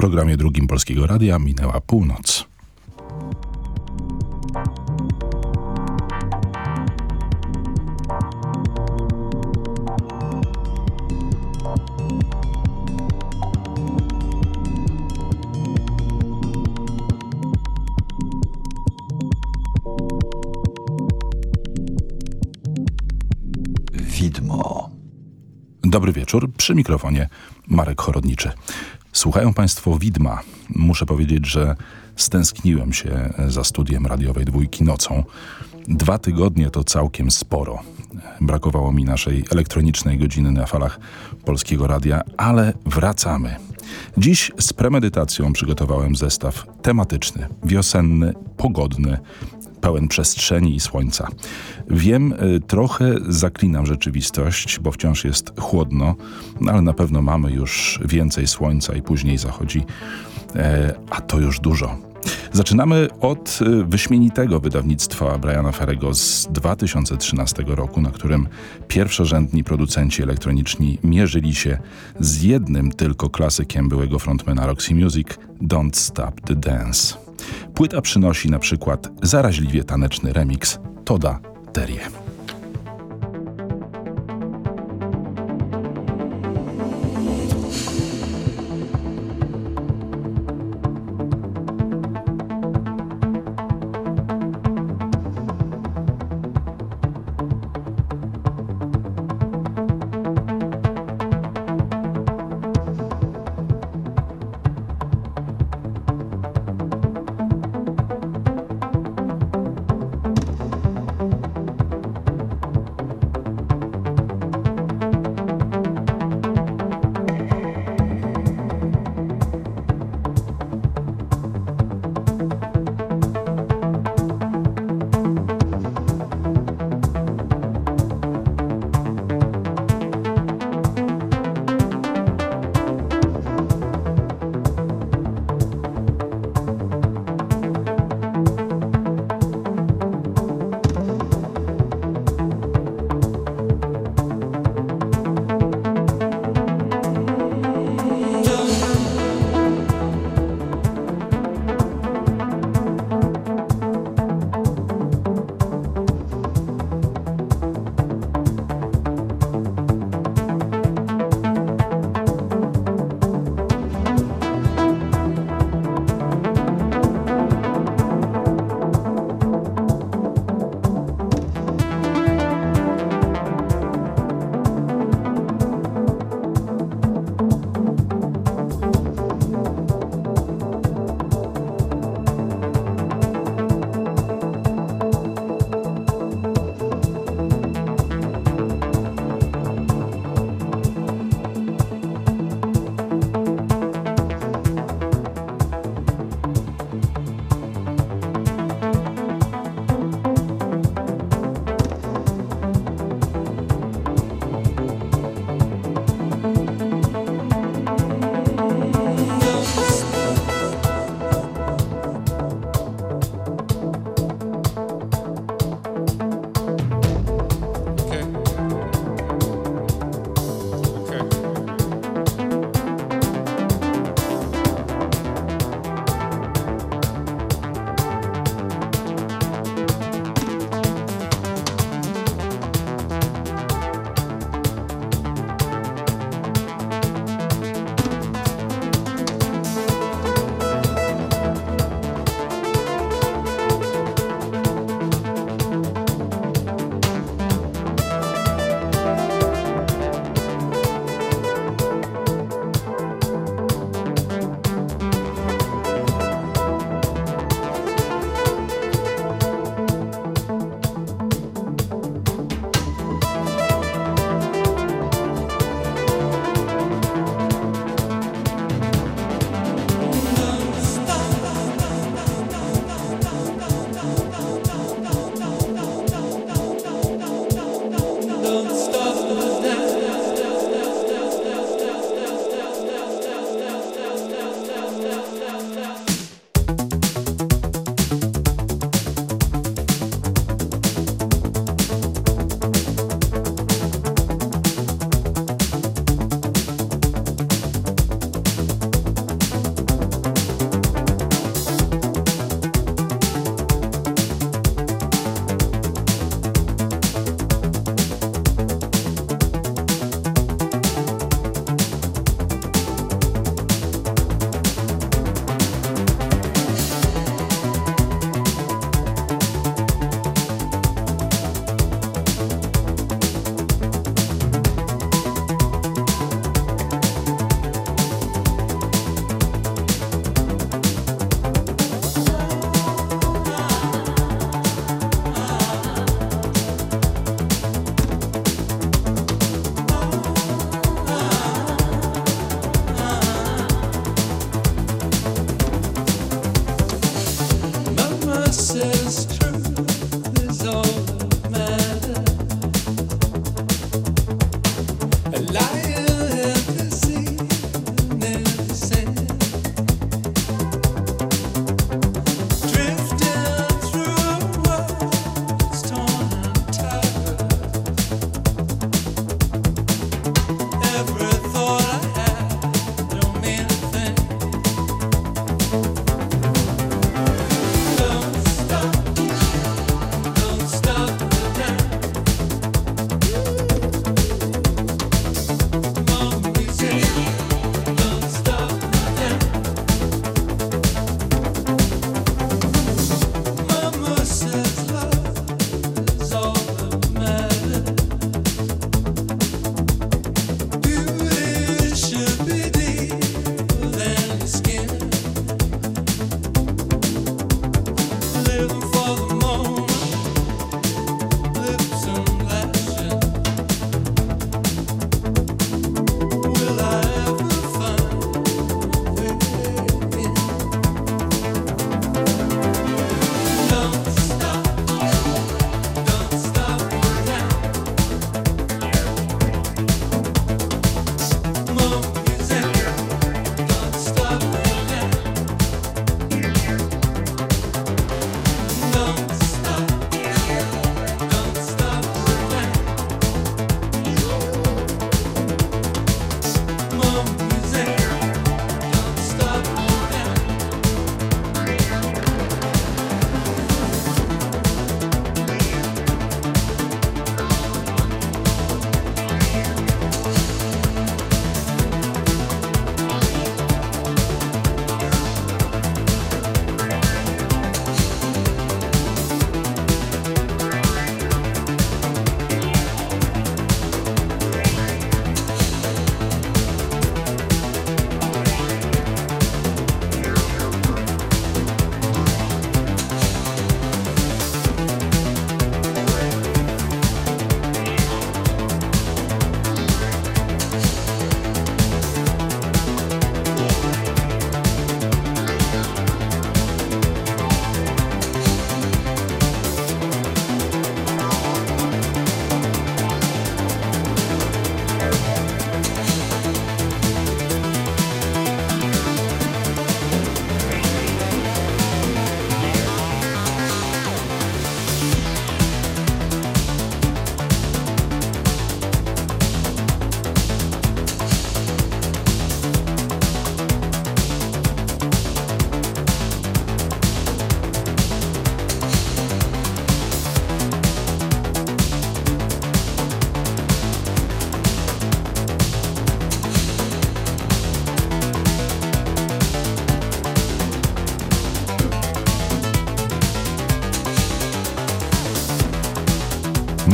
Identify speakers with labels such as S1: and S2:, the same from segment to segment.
S1: programie drugim Polskiego Radia minęła północ. Dobry wieczór, przy mikrofonie Marek Chorodniczy. Słuchają Państwo Widma. Muszę powiedzieć, że stęskniłem się za studiem radiowej dwójki nocą. Dwa tygodnie to całkiem sporo. Brakowało mi naszej elektronicznej godziny na falach Polskiego Radia, ale wracamy. Dziś z premedytacją przygotowałem zestaw tematyczny, wiosenny, pogodny, pełen przestrzeni i słońca. Wiem, y, trochę zaklinam rzeczywistość, bo wciąż jest chłodno, no ale na pewno mamy już więcej słońca i później zachodzi, e, a to już dużo. Zaczynamy od y, wyśmienitego wydawnictwa Briana Ferrego z 2013 roku, na którym pierwszorzędni producenci elektroniczni mierzyli się z jednym tylko klasykiem byłego frontmana Roxy Music, Don't Stop the Dance. Płyta przynosi na przykład zaraźliwie taneczny remix Toda Terie.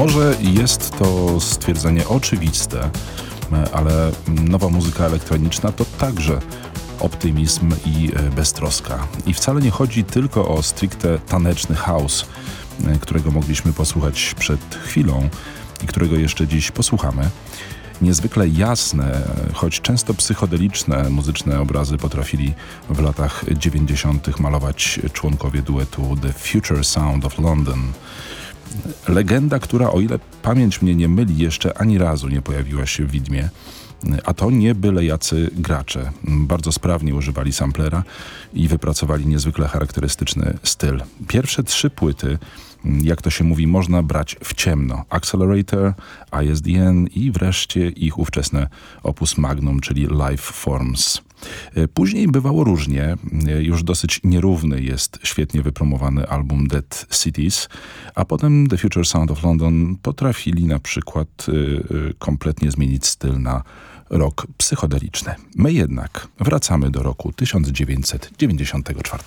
S1: Może jest to stwierdzenie oczywiste, ale nowa muzyka elektroniczna to także optymizm i e, beztroska. I wcale nie chodzi tylko o stricte taneczny house, którego mogliśmy posłuchać przed chwilą i którego jeszcze dziś posłuchamy. Niezwykle jasne, choć często psychodeliczne muzyczne obrazy potrafili w latach 90. malować członkowie duetu The Future Sound of London. Legenda, która o ile pamięć mnie nie myli, jeszcze ani razu nie pojawiła się w widmie. A to nie byle jacy gracze. Bardzo sprawnie używali samplera i wypracowali niezwykle charakterystyczny styl. Pierwsze trzy płyty, jak to się mówi, można brać w ciemno. Accelerator, ISDN i wreszcie ich ówczesne opus magnum, czyli Life Forms. E, później bywało różnie. E, już dosyć nierówny jest świetnie wypromowany album Dead Cities, a potem The Future Sound of London potrafili na przykład e, kompletnie zmienić styl na rok psychodeliczny. My jednak wracamy do roku 1994.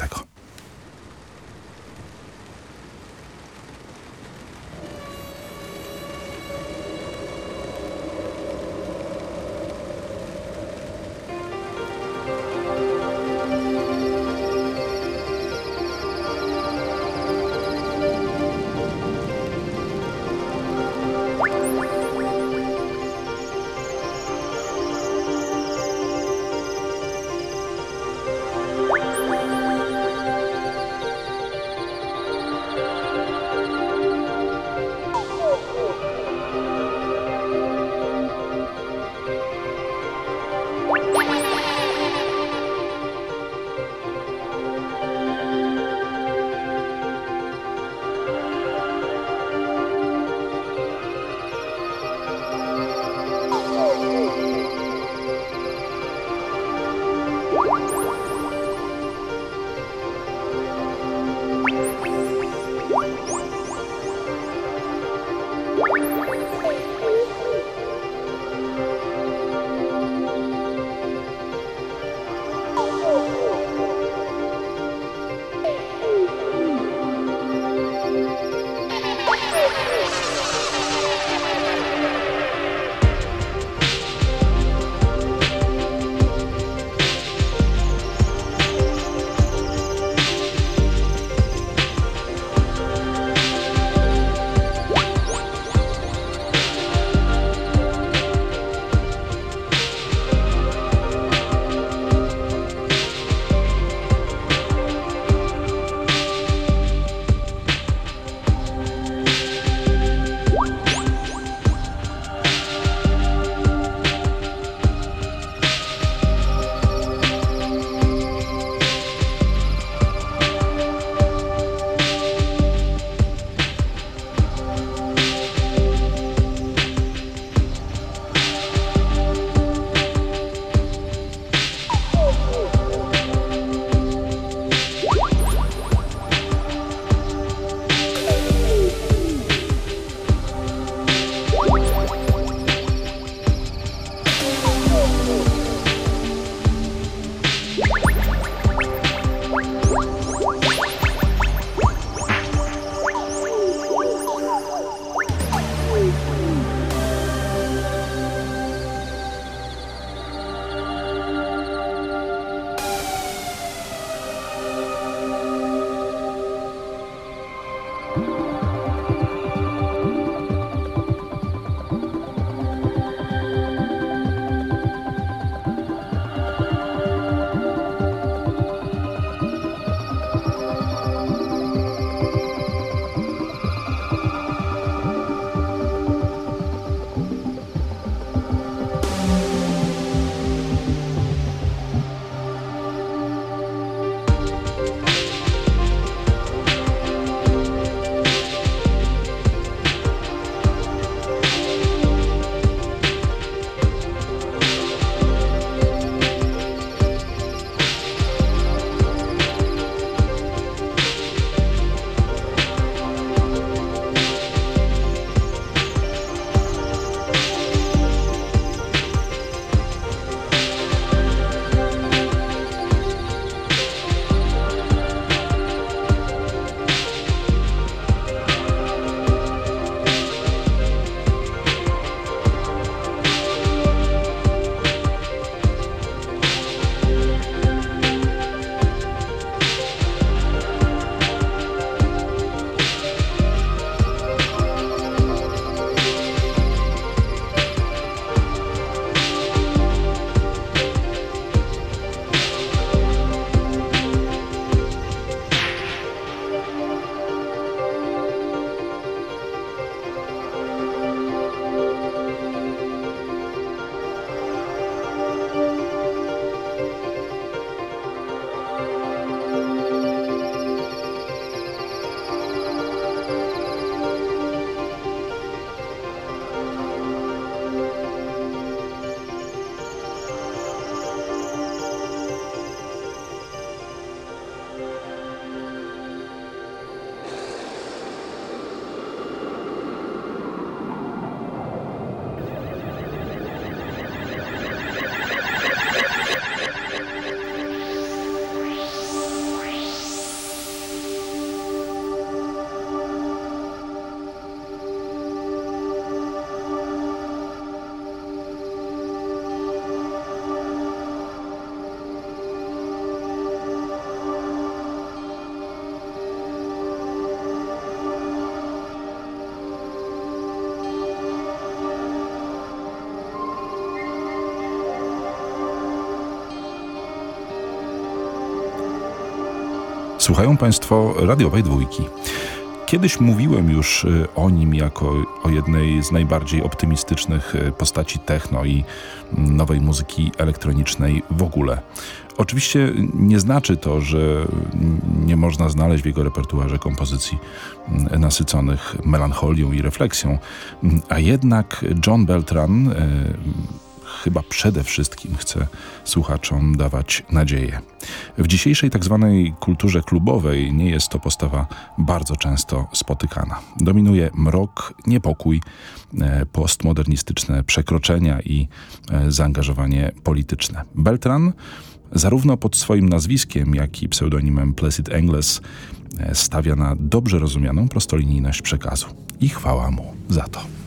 S1: Słuchają Państwo radiowej dwójki. Kiedyś mówiłem już y, o nim jako o jednej z najbardziej optymistycznych y, postaci techno i nowej muzyki elektronicznej w ogóle. Oczywiście nie znaczy to, że nie można znaleźć w jego repertuarze kompozycji mm, nasyconych melancholią i refleksją, a jednak John Beltran y, chyba przede wszystkim chce słuchaczom dawać nadzieję. W dzisiejszej tak zwanej kulturze klubowej nie jest to postawa bardzo często spotykana. Dominuje mrok, niepokój, e, postmodernistyczne przekroczenia i e, zaangażowanie polityczne. Beltran zarówno pod swoim nazwiskiem, jak i pseudonimem Placid Engles e, stawia na dobrze rozumianą prostolinijność przekazu. I chwała mu za to.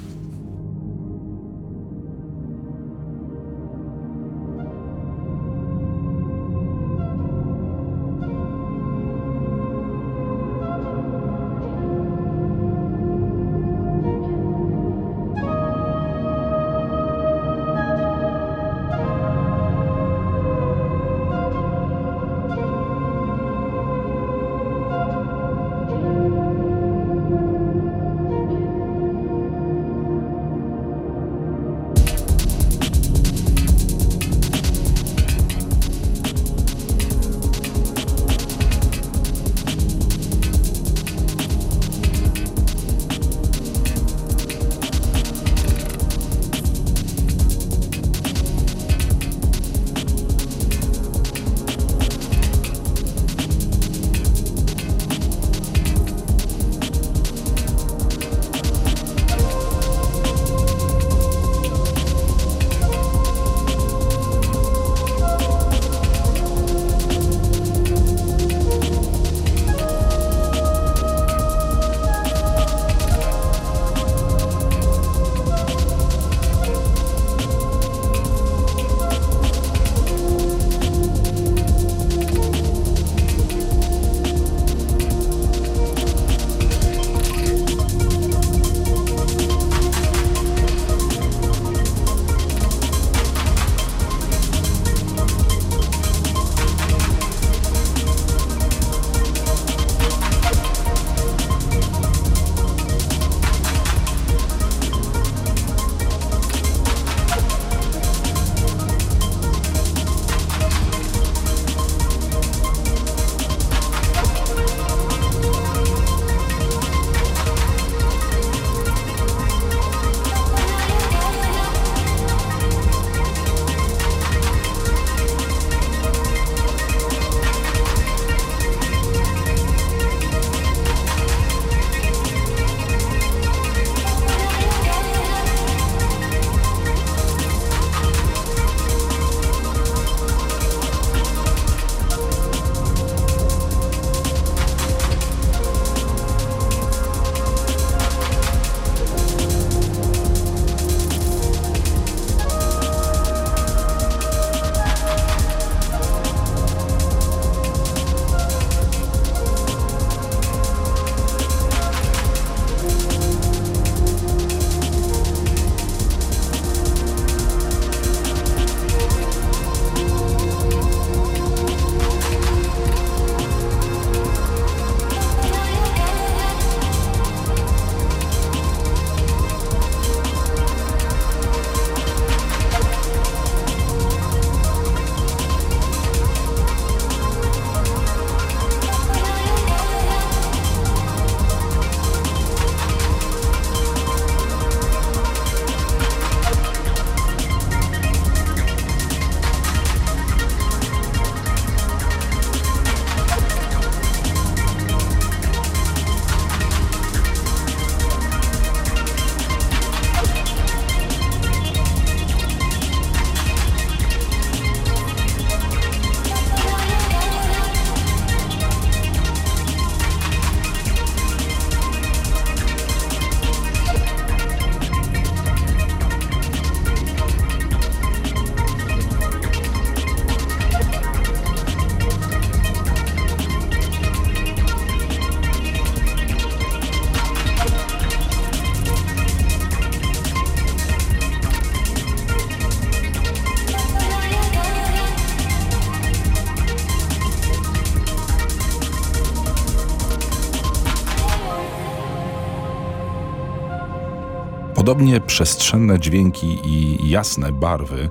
S1: Podobnie przestrzenne dźwięki i jasne barwy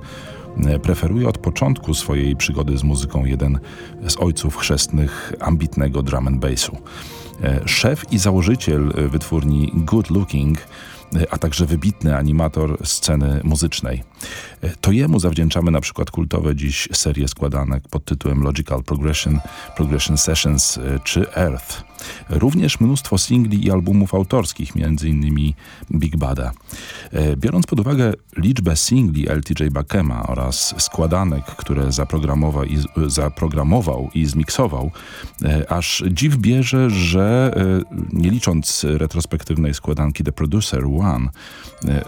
S1: preferuje od początku swojej przygody z muzyką jeden z ojców chrzestnych ambitnego drum and bassu. Szef i założyciel wytwórni Good Looking a także wybitny animator sceny muzycznej. To jemu zawdzięczamy na przykład kultowe dziś serie składanek pod tytułem Logical Progression, Progression Sessions czy Earth. Również mnóstwo singli i albumów autorskich, m.in. Big Bada. Biorąc pod uwagę liczbę singli LTJ Bakema oraz składanek, które zaprogramował i, zaprogramował i zmiksował, aż dziw bierze, że nie licząc retrospektywnej składanki The Producer One,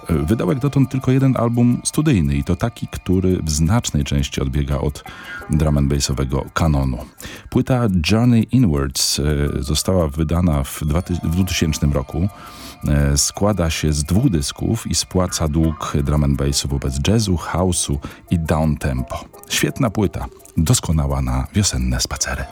S1: wydał jak dotąd tylko jeden album studyjny i to taki, który w znacznej części odbiega od drum and bassowego kanonu. Płyta Journey Inwards została wydana w 2000 roku. Składa się z dwóch dysków i spłaca dług drum and bassu wobec jazzu, house'u i down tempo. Świetna płyta, doskonała na wiosenne spacery.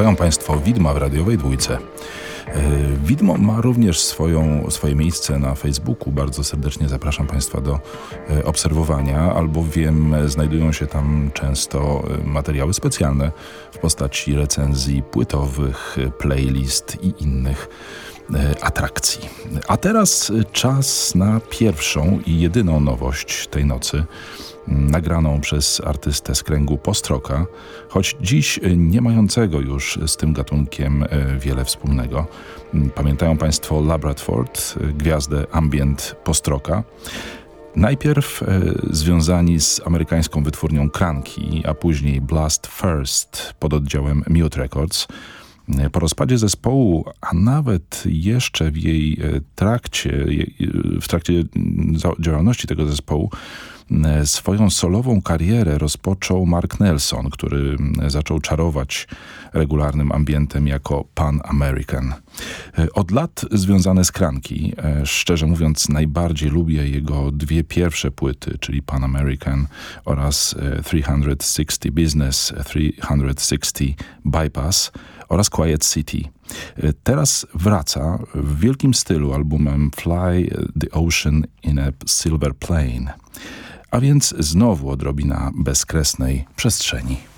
S1: Słuchają Państwo Widma w radiowej dwójce. E, Widmo ma również swoją, swoje miejsce na Facebooku. Bardzo serdecznie zapraszam Państwa do e, obserwowania, albowiem znajdują się tam często e, materiały specjalne w postaci recenzji płytowych, playlist i innych atrakcji. A teraz czas na pierwszą i jedyną nowość tej nocy nagraną przez artystę z kręgu postroka, choć dziś nie mającego już z tym gatunkiem e, wiele wspólnego. Pamiętają Państwo Labradford, gwiazdę ambient postroka? Najpierw e, związani z amerykańską wytwórnią Kranki, a później Blast First pod oddziałem Mute Records. E, po rozpadzie zespołu, a nawet jeszcze w jej e, trakcie, w trakcie działalności tego zespołu, E, swoją solową karierę rozpoczął Mark Nelson, który zaczął czarować regularnym ambientem jako Pan American. E, od lat związane z Kranki, e, szczerze mówiąc najbardziej lubię jego dwie pierwsze płyty, czyli Pan American oraz 360 Business, 360 Bypass oraz Quiet City. Teraz wraca w wielkim stylu albumem Fly the Ocean in a Silver Plane a więc znowu odrobina bezkresnej przestrzeni.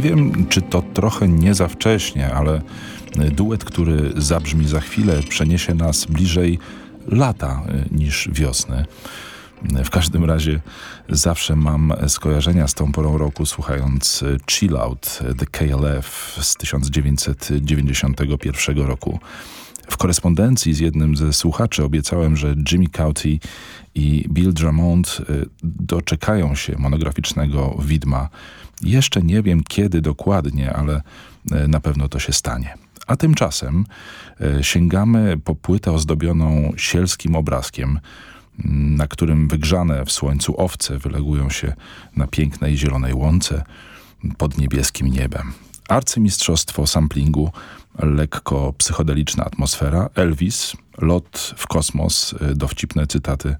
S1: Nie wiem, czy to trochę nie za wcześnie, ale duet, który zabrzmi za chwilę, przeniesie nas bliżej lata niż wiosny. W każdym razie zawsze mam skojarzenia z tą porą roku słuchając Chill Out The KLF z 1991 roku. W korespondencji z jednym ze słuchaczy obiecałem, że Jimmy Cauty i Bill Drummond y, doczekają się monograficznego widma. Jeszcze nie wiem kiedy dokładnie, ale y, na pewno to się stanie. A tymczasem y, sięgamy po płytę ozdobioną sielskim obrazkiem, na którym wygrzane w słońcu owce wylegują się na pięknej zielonej łące pod niebieskim niebem. Arcymistrzostwo samplingu, lekko psychodeliczna atmosfera, Elvis, lot w kosmos, dowcipne cytaty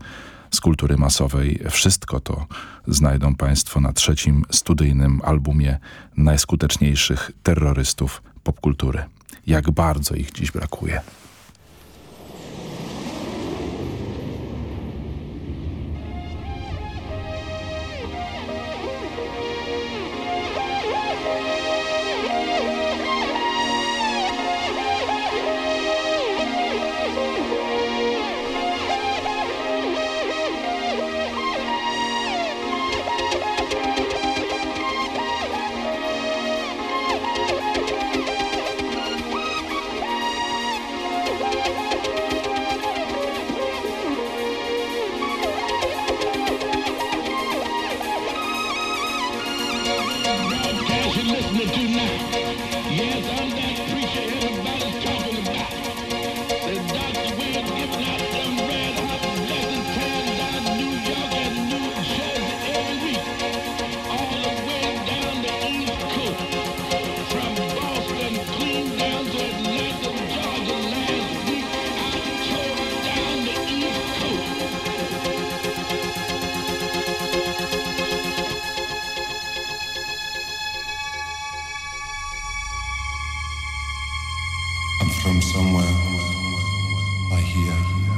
S1: z kultury masowej. Wszystko to znajdą Państwo na trzecim studyjnym albumie najskuteczniejszych terrorystów popkultury. Jak bardzo ich dziś brakuje. here.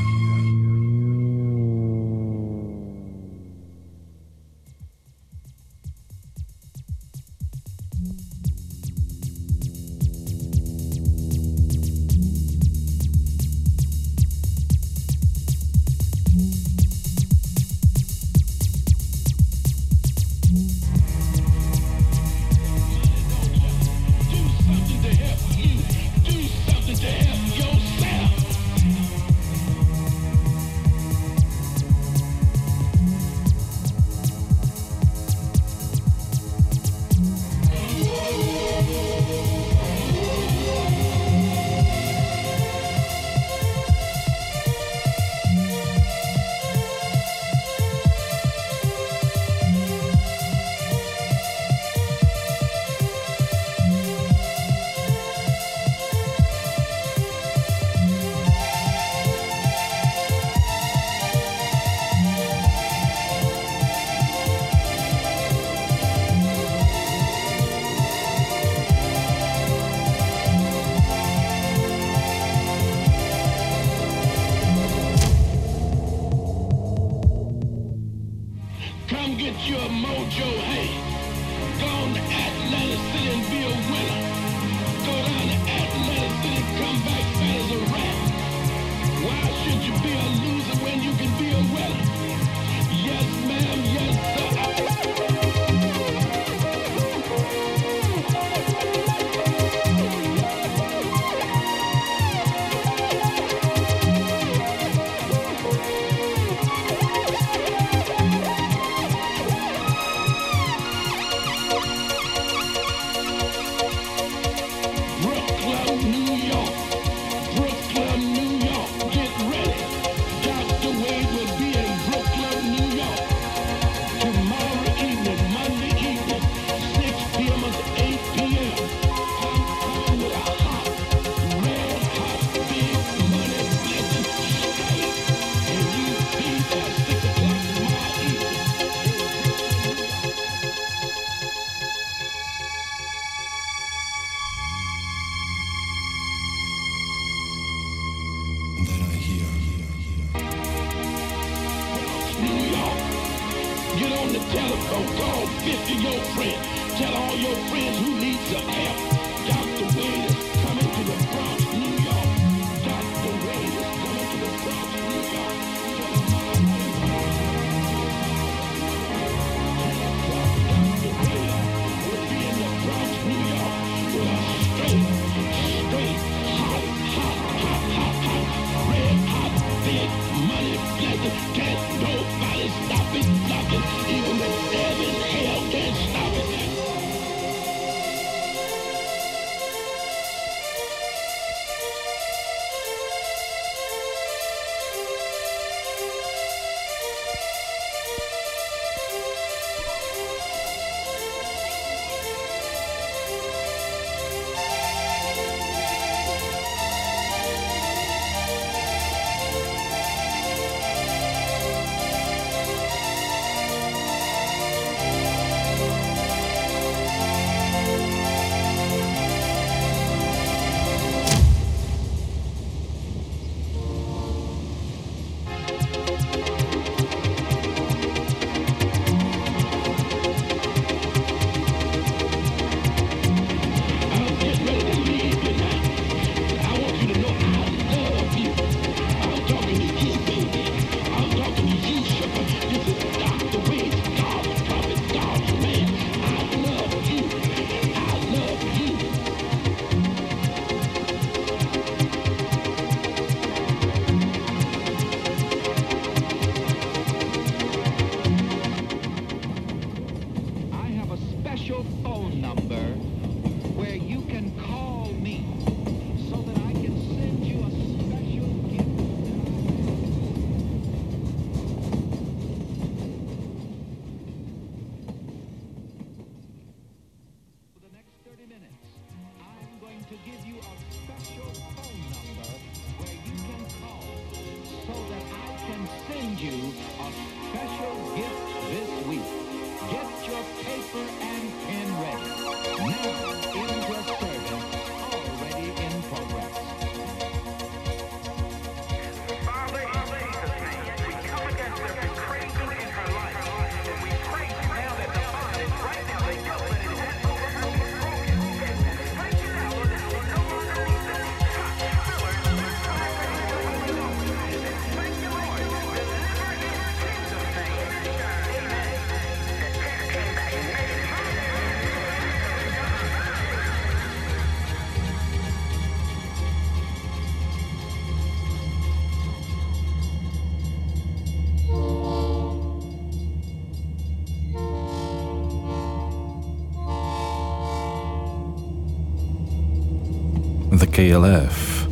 S1: KLF.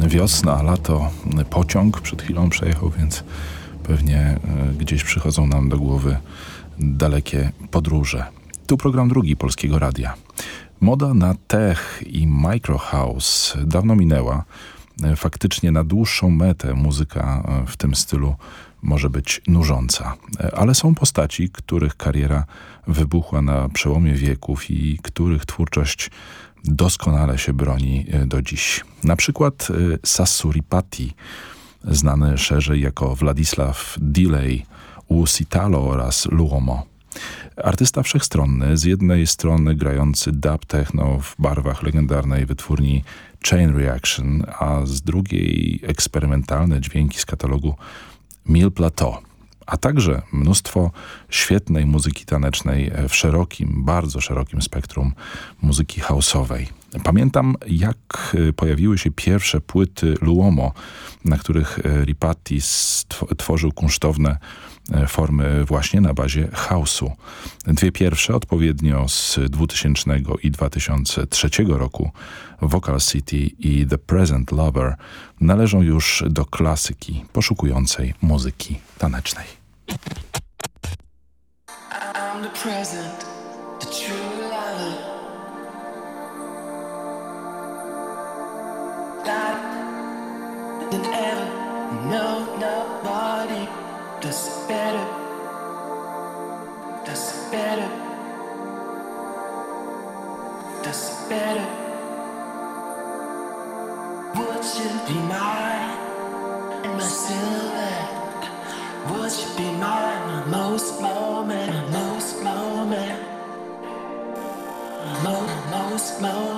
S1: Wiosna, lato, pociąg przed chwilą przejechał, więc pewnie e, gdzieś przychodzą nam do głowy dalekie podróże. Tu program drugi Polskiego Radia. Moda na tech i micro house dawno minęła. E, faktycznie na dłuższą metę muzyka e, w tym stylu może być nużąca. Ale są postaci, których kariera wybuchła na przełomie wieków i których twórczość doskonale się broni e, do dziś. Na przykład e, Sassuripati, znany szerzej jako Władysław Delay, Usitalo oraz Luomo. Artysta wszechstronny, z jednej strony grający dub techno w barwach legendarnej wytwórni Chain Reaction, a z drugiej eksperymentalne dźwięki z katalogu Mil Plateau a także mnóstwo świetnej muzyki tanecznej w szerokim, bardzo szerokim spektrum muzyki houseowej. Pamiętam, jak pojawiły się pierwsze płyty Luomo, na których Ripatti tworzył kunsztowne formy właśnie na bazie house'u. Dwie pierwsze, odpowiednio z 2000 i 2003 roku, Vocal City i The Present Lover, należą już do klasyki poszukującej muzyki tanecznej. I'm the present, the true lover. Like than ever, no, nobody Does it better? Does it better? Does it better? Would you be mine? Am I still? Would you be mine? Most moment, most moment, my most moment.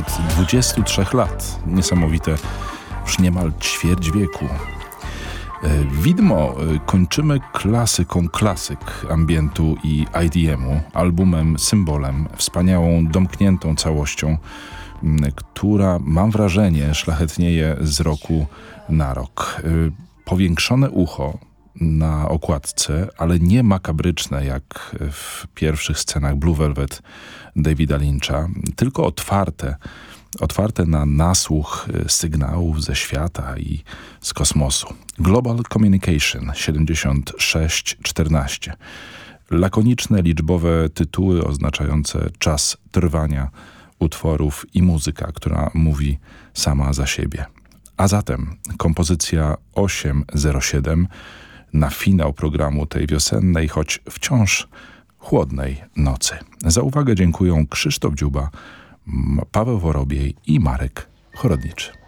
S1: Sprzed 23 lat. Niesamowite, już niemal ćwierć wieku. E, widmo e, kończymy klasyką klasyk ambientu i IDM-u, albumem Symbolem, wspaniałą, domkniętą całością, która mam wrażenie szlachetnieje z roku na rok. E, powiększone ucho na okładce, ale nie makabryczne jak w pierwszych scenach Blue Velvet Davida Lyncha, tylko otwarte, otwarte na nasłuch sygnałów ze świata i z kosmosu. Global Communication 7614. Lakoniczne liczbowe tytuły oznaczające czas trwania utworów i muzyka, która mówi sama za siebie. A zatem kompozycja 807 na finał programu tej wiosennej, choć wciąż chłodnej nocy. Za uwagę dziękuję Krzysztof Dziuba, Paweł Worobiej i Marek Chorodniczy.